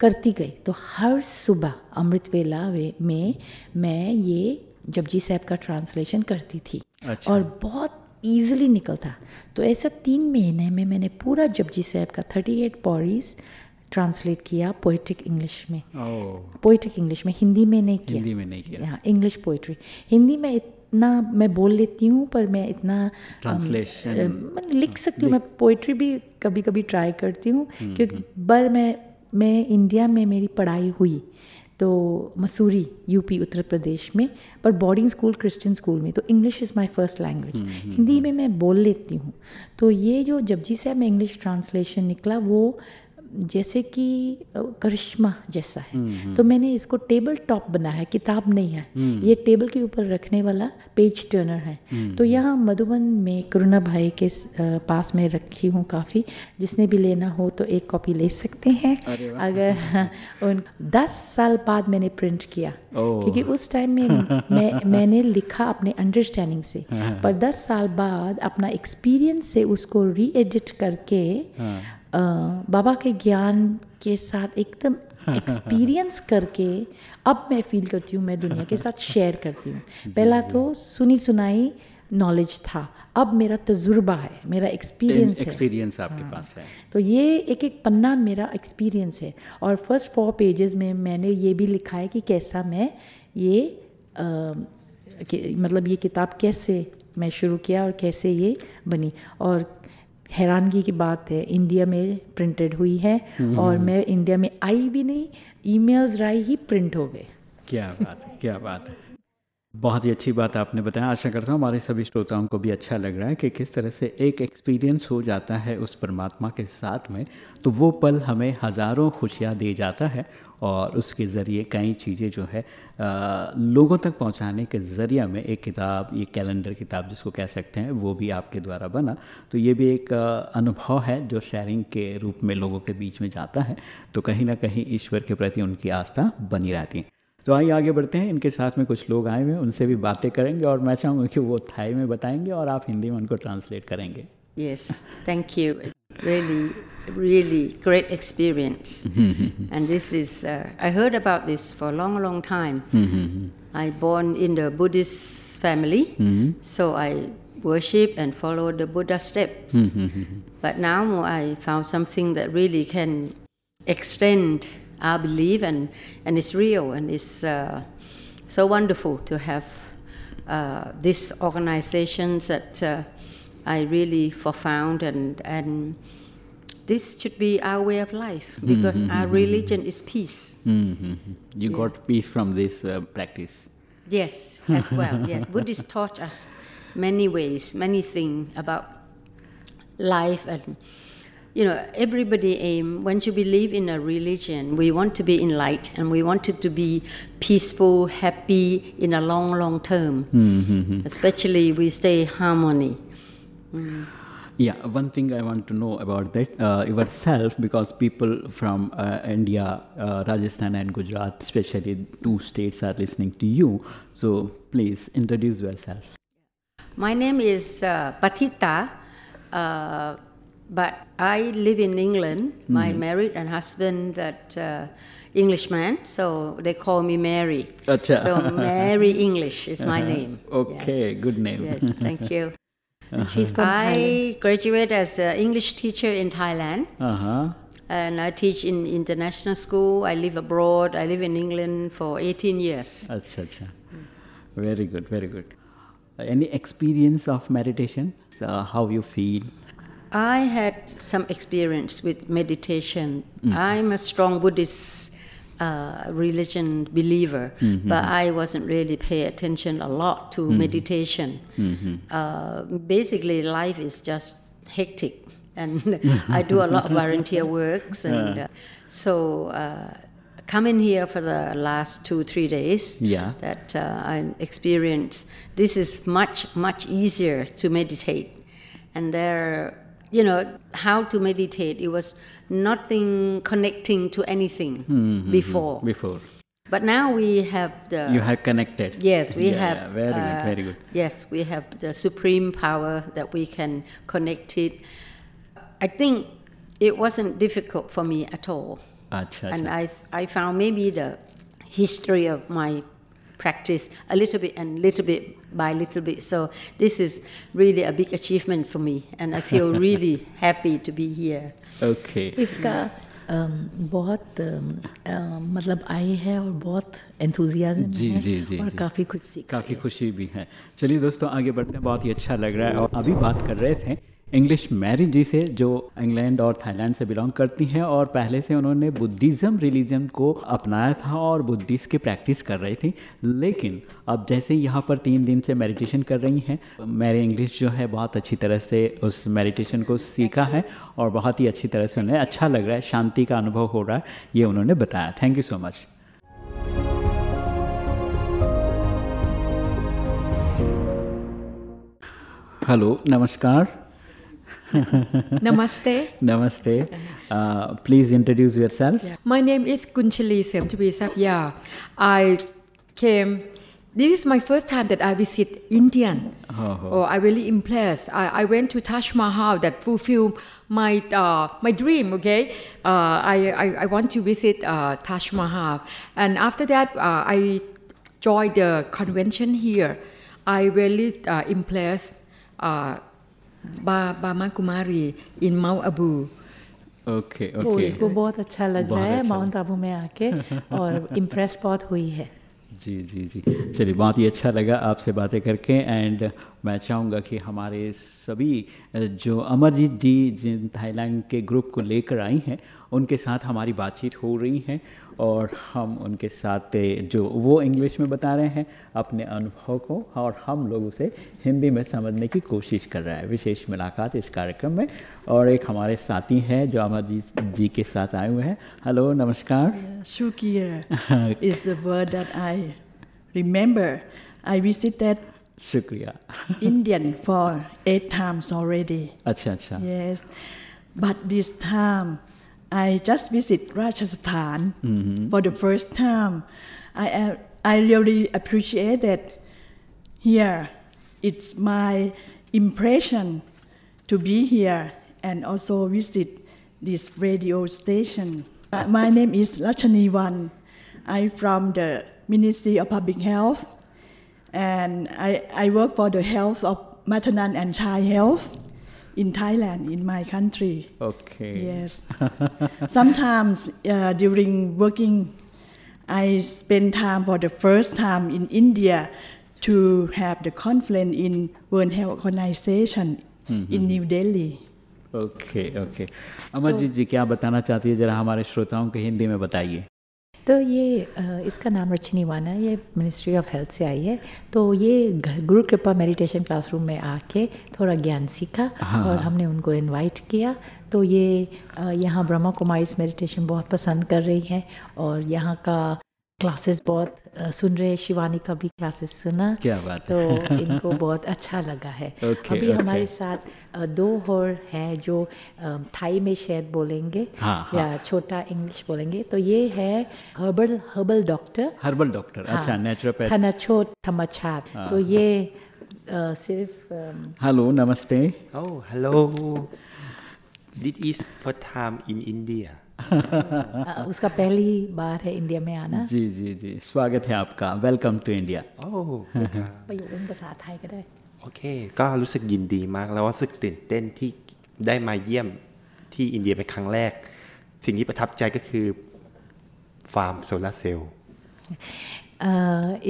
Speaker 3: करती गई। तो हर सुबह अमृत वेला में मैं ये जपजी साहब का ट्रांसलेशन करती थी। अच्छा। और बहुत ईजिली निकलता। तो ऐसा तीन महीने में मैंने पूरा जपजी साहब का थर्टी एट पॉरीज ट्रांसलेट किया पोइटिक इंग्लिश में। पोइटिक इंग्लिश में हिंदी में नहीं किया।
Speaker 2: हिंदी में नहीं किया।
Speaker 3: हाँ इंग्लिश पोइट्री हिंदी में इतना मैं बोल लेती हूँ पर मैं इतना
Speaker 2: ट्रांसलेशन
Speaker 3: लिख सकती हूँ। मैं पोइट्री भी कभी कभी ट्राई करती हूँ हम्म, क्योंकि हम्म। बर मैं मैं इंडिया में मेरी पढ़ाई हुई तो मसूरी यूपी उत्तर प्रदेश में पर बोर्डिंग स्कूल क्रिश्चियन स्कूल में तो English is my first language Hindi में मैं बोल लेती हूँ। तो ये जो जपजी साहब में इंग्लिश ट्रांसलेशन निकला वो जैसे कि करिश्मा जैसा है। हम्म, हम्म। तो मैंने इसको टेबल टॉप बना है किताब नहीं है। हम्म। ये टेबल के ऊपर रखने वाला पेज टर्नर है। तो यहाँ मधुबन में करुणा भाई के पास में रखी हूँ काफ़ी। जिसने भी लेना हो तो एक कॉपी ले सकते हैं। अगर उन दस साल बाद मैंने प्रिंट किया। क्योंकि उस टाइम में मैं मैंने लिखा अपने अंडरस्टैंडिंग से। हाँ, हाँ। पर दस साल बाद अपना एक्सपीरियंस से उसको री एडिट करके हाँ। बाबा के ज्ञान के साथ एकदम [laughs] एक्सपीरियंस करके अब मैं फील करती हूँ मैं दुनिया के साथ [laughs] शेयर करती हूँ। पहला तो सुनी सुनाई नॉलेज था। अब मेरा तजुर्बा है मेरा एक्सपीरियंस
Speaker 2: है। एक्सपीरियंस आपके हाँ। पास है।
Speaker 3: तो ये एक एक पन्ना मेरा एक्सपीरियंस है। और फ़र्स्ट फोर पेजेस में मैंने ये भी लिखा है कि कैसा मैं ये आ, मतलब ये किताब कैसे मैं शुरू किया और कैसे ये बनी। और हैरानगी की बात है। इंडिया में प्रिंटेड हुई है हम्म। और मैं इंडिया में आई भी नहीं ईमेल्स राय ही प्रिंट हो गए।
Speaker 2: क्या बात है क्या बात है। बहुत ही अच्छी बात आपने बताया। आशा करता हूँ हमारे सभी श्रोताओं को भी अच्छा लग रहा है कि किस तरह से एक एक्सपीरियंस हो जाता है उस परमात्मा के साथ में तो वो पल हमें हज़ारों खुशियाँ दे जाता है और उसके ज़रिए कई चीज़ें जो है आ, लोगों तक पहुँचाने के ज़रिए में एक किताब ये कैलेंडर किताब जिसको कह सकते हैं वो भी आपके द्वारा बना। तो ये भी एक अनुभव है जो शेयरिंग के रूप में लोगों के बीच में जाता है तो कहीं ना कहीं ईश्वर के प्रति उनकी आस्था बनी रहती है। तो आइए आगे बढ़ते हैं। इनके साथ में कुछ लोग आए हुए हैं उनसे भी बातें करेंगे और मैं चाहूँगा कि वो थाई में बताएँगे और आप हिंदी में उनको ट्रांसलेट करेंगे।
Speaker 5: Yes thank you really really great experience and this is I heard about this for long long time I born in the Buddhist family so I Worship and follow the Buddha steps, mm -hmm. but now I found something that really. I believe, and, and it's real, and it's uh, so wonderful to have uh, these organizations that uh, I really found, and, and this should be our way of life mm-hmm, because mm-hmm, our mm-hmm. religion is peace.
Speaker 2: Mm-hmm. You yeah. got peace from this uh, practice.
Speaker 5: Yes, as well. [laughs] yes, Buddhists taught us many ways, many things about life and you know, everybody aim, once you believe in a religion, we want to be in light and we want it to be peaceful, happy in a long, long term. Mm-hmm. Especially we stay harmony.
Speaker 2: Mm. Yeah, one thing I want to know about that uh, yourself because people from uh, India, uh, Rajasthan, and Gujarat, especially two states, are listening to you. So please introduce yourself.
Speaker 5: My name is uh, Patita, uh, but I live in England. My married and husband that uh, Englishman, so they call me Mary.
Speaker 2: Acha.
Speaker 5: So Mary English is my name.
Speaker 2: Okay,
Speaker 5: Yes.
Speaker 2: good name.
Speaker 5: Yes, thank you. [laughs]
Speaker 3: And she's from Thailand.
Speaker 5: I graduated as an English teacher in Thailand.
Speaker 2: Uh huh.
Speaker 5: And I teach in international school. I live abroad. I live in England for 18 years.
Speaker 2: Acha, acha. Very good, very good. Any experience of meditation? Uh, how you feel?
Speaker 5: I had some experience with meditation. I'm a strong Buddhist uh, religion believer, but I wasn't really pay attention a lot to meditation. Uh, basically, life is just hectic, and [laughs] [laughs] I do a lot of volunteer works, and uh, so. Uh, Coming here for the last two three days,
Speaker 2: Yeah.
Speaker 5: that uh, I experienced. This is much much easier to meditate, and there, you know, how to meditate. It was nothing connecting to anything hmm, hmm, hmm. before,
Speaker 2: Before
Speaker 5: but now we have the.
Speaker 2: you have connected.
Speaker 5: Yes, we
Speaker 2: Yeah,
Speaker 5: have.
Speaker 2: yeah, very good,
Speaker 5: uh,
Speaker 2: very good.
Speaker 5: Yes, we have the supreme power that we can connect it. I think it wasn't difficult for me at all.
Speaker 2: Acha,
Speaker 5: And. I, I found maybe the history of my practice a little bit and little bit by little bit. So this is really a big achievement for me, and I feel [laughs] really happy to be here.
Speaker 2: Okay.
Speaker 3: इसका अम, बहुत अम, अम, मतलब आई है और बहुत enthusiasm
Speaker 2: जी,
Speaker 3: है
Speaker 2: जी, जी,
Speaker 3: और
Speaker 2: जी।
Speaker 3: काफ़ी कुछ सीख
Speaker 2: काफ़ी खुशी भी है चलिए दोस्तों आगे बढ़ते हैं बहुत ही अच्छा लग रहा है और अभी बात कर रहे थे इंग्लिश मैरी जी से, जो इंग्लैंड और थाईलैंड से बिलोंग करती हैं, और पहले से उन्होंने बुद्धिज़्म, रिलीजन को अपनाया था और बुद्धिस्ट की प्रैक्टिस कर रही थी। लेकिन अब जैसे यहाँ पर तीन दिन से मेडिटेशन कर रही हैं, मेरी इंग्लिश जो है बहुत अच्छी तरह से उस मेडिटेशन को सीखा है और बहुत ही अच्छी तरह से उन्हें अच्छा लग रहा है, शांति का अनुभव हो रहा है, ये उन्होंने बताया। Thank you so much hello नमस्कार। [laughs]
Speaker 6: Namaste.
Speaker 2: Namaste. Uh, please introduce yourself.
Speaker 6: My name is Kunchali Semtvi Sapya. I came. This is my first time that I visit Indian. Oh, oh. oh I really impressed. I, I went to Taj Mahal that fulfilled my uh, my dream. Okay, uh, I, I I want to visit uh, Taj Mahal, and after that uh, I joined the convention here. I really uh, impressed. Ba Bama Kumari in Mount Abu.
Speaker 2: Okay, okay.
Speaker 3: उसको बहुत अच्छा लग
Speaker 2: बहुत
Speaker 3: रहा है
Speaker 2: अच्छा
Speaker 3: mount Abu में आके और इम्प्रेस बहुत हुई है
Speaker 2: जी जी जी चलिए बहुत ही अच्छा लगा आपसे बातें करके एंड मैं चाहूँगा कि हमारे सभी जो अमरजीत जी जिन थाईलैंड के ग्रुप को लेकर आई हैं उनके साथ हमारी बातचीत हो रही है और हम उनके साथ जो वो इंग्लिश में बता रहे हैं अपने अनुभव को और हम लोग उसे हिंदी में समझने की कोशिश कर रहे हैं। विशेष मुलाकात इस कार्यक्रम में और एक हमारे साथी हैं जो अमरजीत जी के साथ आए हुए हैं। हेलो नमस्कार। [laughs]
Speaker 7: Visited
Speaker 2: शुक्रिया। [laughs]
Speaker 7: Indian for eight times already.
Speaker 2: अच्छा अच्छा।
Speaker 7: Yes, but this time I just visit Rajasthan for the first time. I uh, I really appreciate that here. It's my impression to be here and also visit this radio station. Uh, my name is Lachani Wan. I'm from the Ministry of Public Health and I, I work for the health of maternal and child health in Thailand, in my country.
Speaker 2: Okay.
Speaker 7: Yes. Sometimes uh, during working, I spend time for the first time in India to have the conference in World Health Organization in New Delhi.
Speaker 2: Okay okay Amarjeet ji क्या बताना चाहती है जरा हमारे श्रोताओं को हिंदी में बताइए
Speaker 3: तो ये इसका नाम रचनी वाना है ये मिनिस्ट्री ऑफ़ हेल्थ से आई है तो ये गुरु कृपा मेडिटेशन क्लासरूम में आके थोड़ा ज्ञान सीखा
Speaker 2: हाँ,
Speaker 3: और। हमने उनको इनवाइट किया तो ये यहाँ ब्रह्मा कुमारी मेडिटेशन बहुत पसंद कर रही हैं और यहाँ का क्लासेस बहुत सुन रहे हैं शिवानी का भी क्लासेस सुना
Speaker 2: क्या बात
Speaker 3: तो
Speaker 2: है।
Speaker 3: इनको बहुत अच्छा लगा है [laughs]
Speaker 2: Okay,
Speaker 3: अभी
Speaker 2: okay.
Speaker 3: हमारे साथ दो और हैं जो थाई में शायद बोलेंगे
Speaker 2: हाँ, हाँ।
Speaker 3: या छोटा इंग्लिश बोलेंगे तो ये है herbal herbal doctor
Speaker 2: herbal doctor
Speaker 3: हाँ।
Speaker 2: अच्छा नेचुरोपैथ
Speaker 3: थनचो थमचार तो ये अ, सिर्फ़
Speaker 2: हेलो नमस्ते
Speaker 8: Oh, hello. This is first time in India.
Speaker 3: अ, उसका पहली बार है इंडिया में आना
Speaker 2: जी जी जी स्वागत है आपका वेलकम टू इंडिया
Speaker 8: Oh,
Speaker 3: ประโยคเป็นภาษาไทยก็ได้
Speaker 8: โอเค ก็รู้สึกยินดีมากแล้วรู้สึกตื่นเต้นที่ได้มาเยี่ยมที่อินเดียเป็นครั้งแรก สิ่งที่ประทับใจก็คือฟาร์มโซลาร์เซลล์
Speaker 3: अ,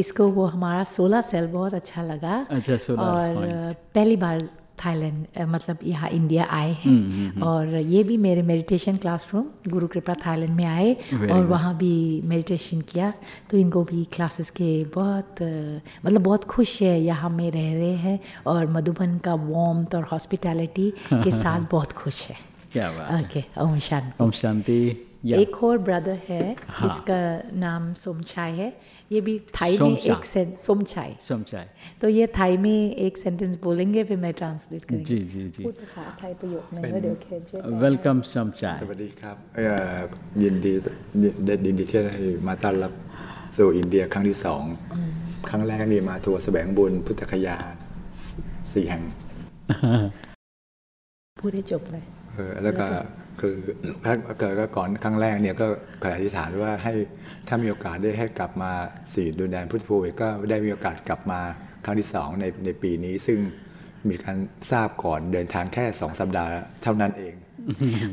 Speaker 3: इसको वो हमारा सोलर सेल बहुत अच्छा लगा
Speaker 2: अच्छा, solar
Speaker 3: और
Speaker 2: point.
Speaker 3: अ, पहली बार थाईलैंड मतलब यहाँ इंडिया आए हैं। और ये भी मेरे मेडिटेशन क्लासरूम गुरु कृपा थाईलैंड में आए और वहाँ भी मेडिटेशन किया। तो इनको भी क्लासेस के बहुत मतलब बहुत खुश है यहाँ में रह रहे हैं और मधुबन का वार्मथ और हॉस्पिटैलिटी के [laughs] साथ बहुत खुश है।
Speaker 2: क्या बात
Speaker 3: ओके ओम शांति।
Speaker 2: ओम शांति। या
Speaker 3: एक और ब्रदर है जिसका नाम सोमचाय है ये भी थाई में
Speaker 2: सोमचा।
Speaker 3: एक सें सोमचाय
Speaker 2: समझाए
Speaker 3: तो ये थाई में एक सेंटेंस बोलेंगे फिर मैं ट्रांसलेट करेंगे
Speaker 2: जी जी जी
Speaker 3: พูดภาษาไทยประโยคนึงแล้วเดี๋ยวเคนช่วยแปล
Speaker 2: वेलकम समझाए
Speaker 9: สวัสดีครับเอ่อยินดีได้ยินดีที่ได้มาต้อนรับสู่อินเดียครั้งที่สอง ครั้งแรกนี่มาทัวร์แสวงบุญพุทธคยาสสี่แห่ง
Speaker 3: พูดให้จบเลย
Speaker 9: เออแล้วก็ คือถ้าเกิดก็ก่อนครั้งแรกเนี่ยก็เคยอธิษฐานว่าให้ถ้ามีโอกาสได้ให้กลับมาสี่ดินแดนพุทธภูมิก็ได้มีโอกาสกลับมาครั้งที่สองในในปีนี้ ซึ่งมีการทราบก่อนเดินทางแค่สองสัปดาห์เท่านั้นเอง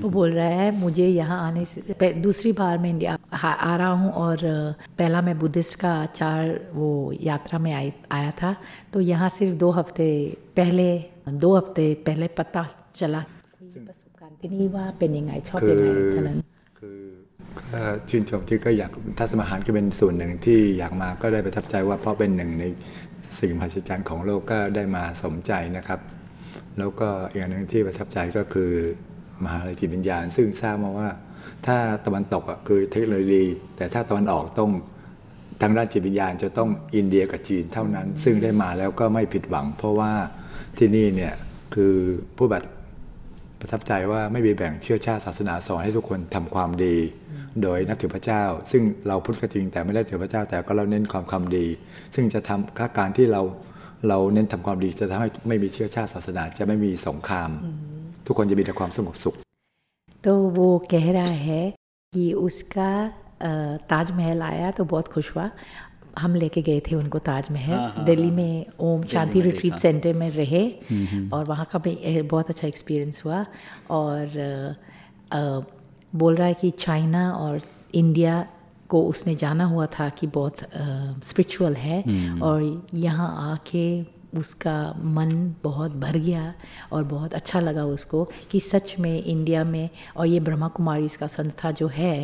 Speaker 3: वो बोल रहा है मुझे यहाँ आने से पह- दूसरी बार मैं इंडिया आ, आ रहा हूँ और अ, पहला मैं बुद्धिस्ट का आचार वो यात्रा में आई आया था तो यहाँ सिर्फ दो हफ्ते पहले दो हफ्ते पहले पता चला ที่นี่ว่าเป็นยังไงชอบ
Speaker 9: คื
Speaker 3: ยัง
Speaker 9: อ
Speaker 3: ไงเท่านั้น
Speaker 9: คือก็ชื่นชมที่ก็อยากทัศมหารก็เป็นส่วนหนึ่งที่อยากมาก็ได้ประทับใจว่าเพราะเป็นหนึ่งในสิ่งมหัศจรรย์ของโลกก็ได้มาสมใจนะครับ แล้วก็อีกอย่างหนึ่งที่ประทับใจก็คือมหาลัยจิตวิญญาณ ซึ่งทราบมาว่า ถ้าตะวันตกอะคือเทคโนโลยี แต่ถ้าตะวันออกต้องทางด้านจิตวิญญาณจะต้องอินเดียกับจีนเท่านั้น ซึ่งได้มาแล้วก็ไม่ผิดหวัง เพราะว่าที่นี่เนี่ยคือผู้บัตร ประทับใจว่าไม่มีแบ่งเชื้อชาติศาสนาสอนให้ทุกคนทำความดี โดยนับถือพระเจ้า ซึ่งเราพุทธก็จริงแต่ไม่ได้ถือพระเจ้า แต่ก็เราเน้นความความดี ซึ่งจะทำค่าการที่เราเราเน้นทำความดีจะทำให้ไม่มีเชื้อชาติศาสนาจะไม่มีสงคราม ทุกคนจะมีแต่ความสงบสุข
Speaker 3: तो वो कह रहा है कि उसका अ, ताजमहल आया तो बहुत खुश हुआ हम लेके गए थे उनको ताजमहल। दिल्ली में ओम शांति रिट्रीट सेंटर में रहे और वहाँ का भी बहुत अच्छा एक्सपीरियंस हुआ। और आ, बोल रहा है कि चाइना और इंडिया को उसने जाना हुआ था कि बहुत स्पिरिचुअल है। और यहाँ आके उसका मन बहुत भर गया और बहुत अच्छा लगा उसको कि सच में इंडिया में और ये ब्रह्मा कुमारी इसका संस्था जो है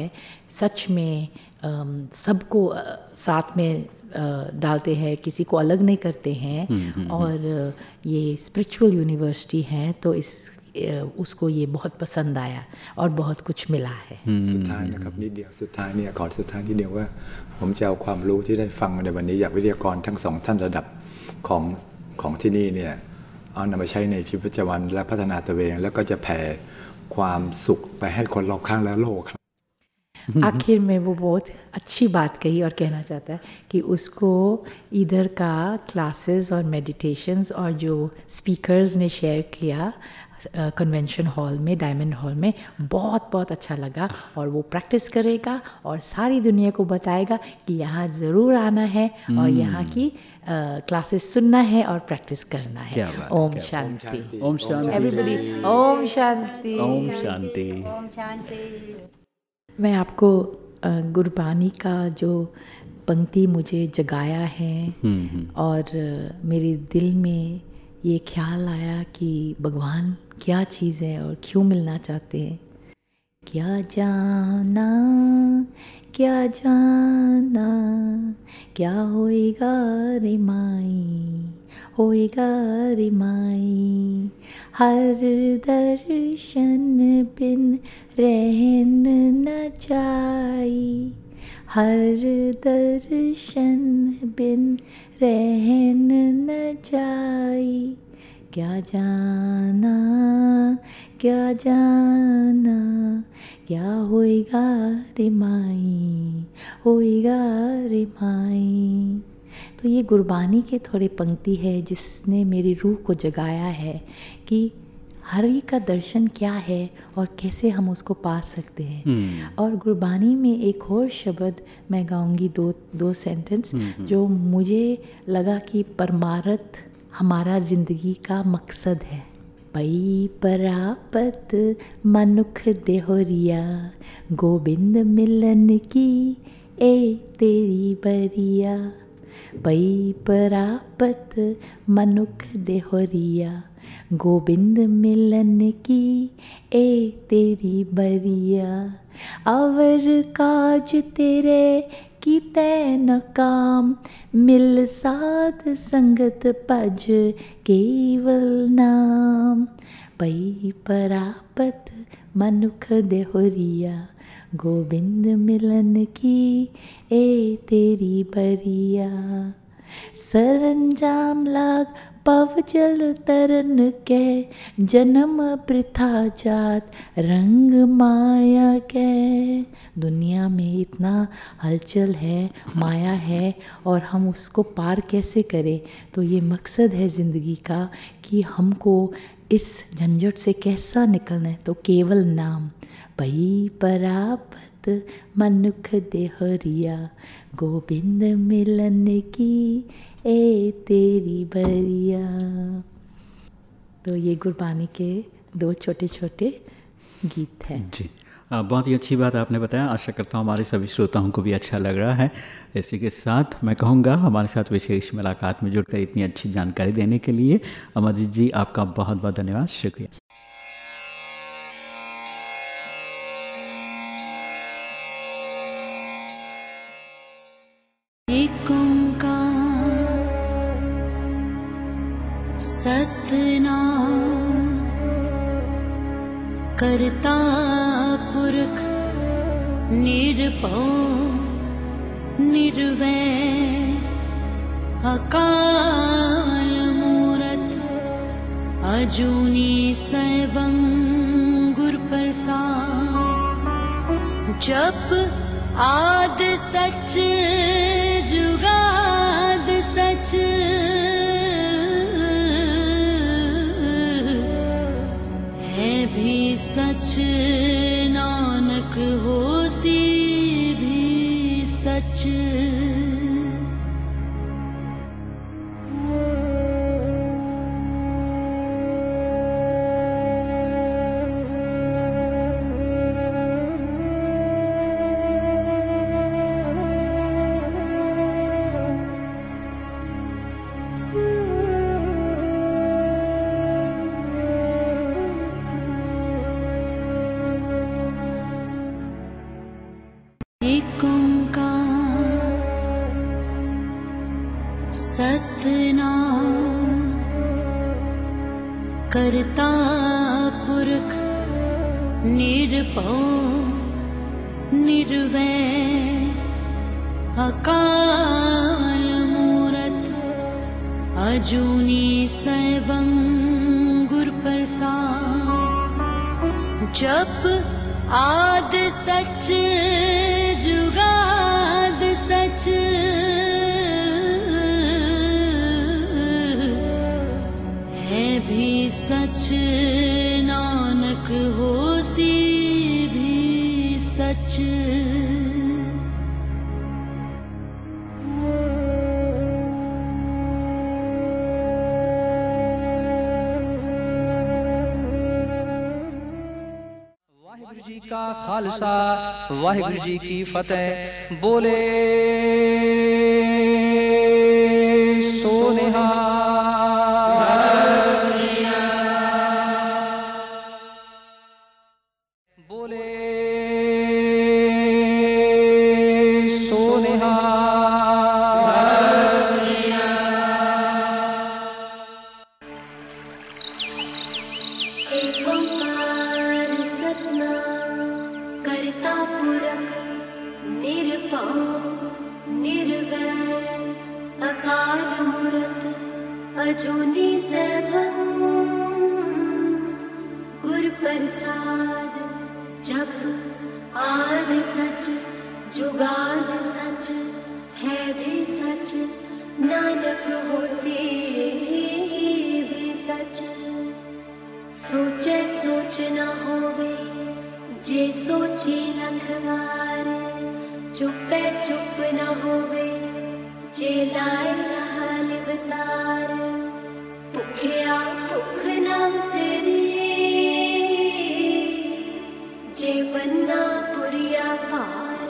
Speaker 3: सच में अम, सबको अ, साथ में अ, डालते हैं किसी को अलग नहीं करते हैं और अ, ये स्पिरिचुअल यूनिवर्सिटी है तो इस अ, उसको ये बहुत पसंद आया और बहुत कुछ मिला है
Speaker 9: สุดท้ายนะครับนิดเดียวสุดท้ายเนี่ยขอสุดท้ายนิดเดียวว่า ผมจะเอาความรู้ที่ได้ฟังมาในวันนี้จากวิทยากรทั้งสองท่านระดับของ ของที่นี่เนี่ยเอานำมาใช้ในชีวิตประจำวันและพัฒนาตัวเอง แล้วก็จะแผ่ความสุขไปให้คนรอบข้างและโลกครับ
Speaker 3: आखिर में वो बहुत अच्छी बात कही और कहना चाहता है कि उसको इधर का क्लासेस और मेडिटेशंस और जो स्पीकर्स ने शेयर किया कन्वेंशन हॉल में डायमंड हॉल में बहुत बहुत अच्छा लगा और वो प्रैक्टिस करेगा और सारी दुनिया को बताएगा कि यहाँ ज़रूर आना है और यहाँ की क्लासेस सुनना है और प्रैक्टिस करना है।
Speaker 2: क्या बात है,
Speaker 3: ओम शांति।
Speaker 2: ओम शांति।
Speaker 3: एवरीबडी ओम शांति।
Speaker 2: ओम शांति।
Speaker 5: Om Shanti.
Speaker 3: मैं आपको गुरबानी का जो पंक्ति मुझे जगाया है और मेरे दिल में ये ख्याल आया कि भगवान क्या चीज़ है और क्यों मिलना चाहते हैं? क्या जाना क्या जाना, क्या होएगा रे माई, होएगा रे माई? हर दर्शन बिन रहन न जाई, हर दर्शन बिन रहन न जाई। क्या जाना क्या जाना क्या होएगा रे माई होएगा रे माई। तो ये गुरबानी के थोड़े पंक्ति है जिसने मेरी रूह को जगाया है कि हरि का दर्शन क्या है और कैसे हम उसको पा सकते हैं। और गुरबानी में एक और शब्द मैं गाऊँगी दो दो सेंटेंस जो मुझे लगा कि परमारथ हमारा ज़िंदगी का मकसद है। पई परापत मनुख देहोरिया, गोविंद मिलन की ए तेरी बरिया। पई परापत मनुख देहोरिया, गोविंद मिलन की ए तेरी बरिया। अवर काज तेरे की न काम मिल साध संगत भज केवल नाम। पई परापत मनुख देहोरिया, गोविंद मिलन की ए तेरी बरिया। सरंजाम लाग पव जल तरन के, जन्म प्रथा जात, रंग माया के। दुनिया में इतना हलचल है, माया है, और हम उसको पार कैसे करें? तो ये मकसद है ज़िंदगी का कि हमको इस झंझट से कैसा निकलना है? तो केवल नाम। पई परापत, मनुख देहरिया, गोविंद मिलन की ए तेरी बरिया। तो ये गुरबानी के दो छोटे छोटे गीत हैं।
Speaker 2: जी। बहुत ही अच्छी बात आपने बताया। आशा करता हूँ हमारे सभी श्रोताओं को भी अच्छा लग रहा है। इसी के साथ मैं कहूँगा, हमारे साथ विशेष मुलाकात में जुड़कर इतनी अच्छी जानकारी देने के लिए अमरजीत जी, आपका बहुत बहुत धन्यवाद। शुक्रिया।
Speaker 10: जूनि सैबं गुरुप्रसा जप आद सच जुगा। करता निरपो निर्वै। अकाल मूरत अजूनी सैवं गुर प्रसाद जप आद सच सच नानक
Speaker 11: हो सी भी सच। का खालसा वाहिगुरु जी की फतेह। बोले सोनेहा जप आद सच जुगाद सच, है भी सच, नानक हो से भी सच। सोचे, सोच न होवे, जे सोचे लखवार चुपे, चुप न होवे, जे लाए रहा लिवतार भुखिया भुख न तेरी जे बन्ना पुरिया पार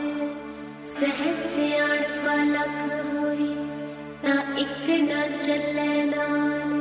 Speaker 11: सहज सियाण पलक होई ना इक न चले नाल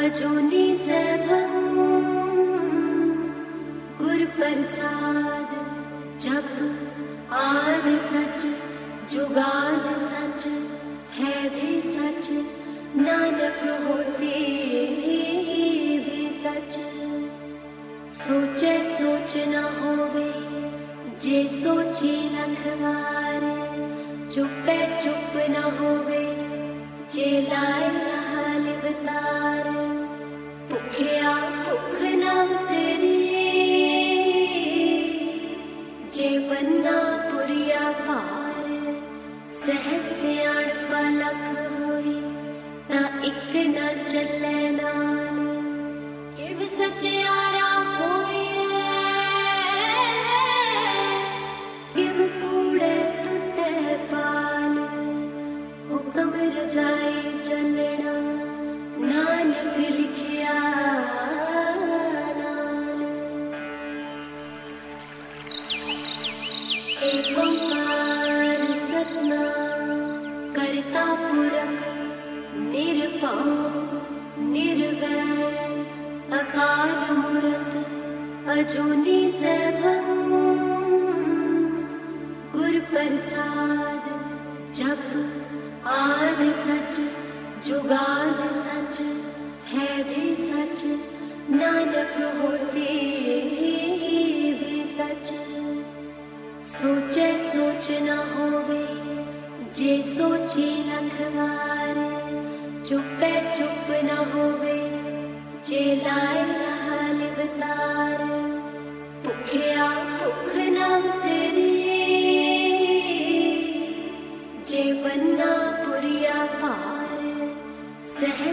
Speaker 11: अजूनी सैभम गुर प्रसाद जप आद सच जुगाद सच है भी सच सच। सोचे सोच न होवे जे सोचे लखवार चुपे चुप न होवे जे लाए रहा लिवतार भुखिया भुख न तेरी जे बन्ना पुरिया पार सहज सियाण पलक होई ना इक न चले नाल किव सचियारा होई किव कूड़े टुटे पाल हुक्म रजाई चलना नानक अकाल मूरत अजूनी सैभम गुर प्रसाद जप आद सच जुगाद सच है भी सच नानक हो से भी सच। सोचे सोच न होवे जे सोचे लखवार चुपे चुप न होवे लिवतार भुखिया भुख न तेरी। जे बन्ना पुरिया पार सहज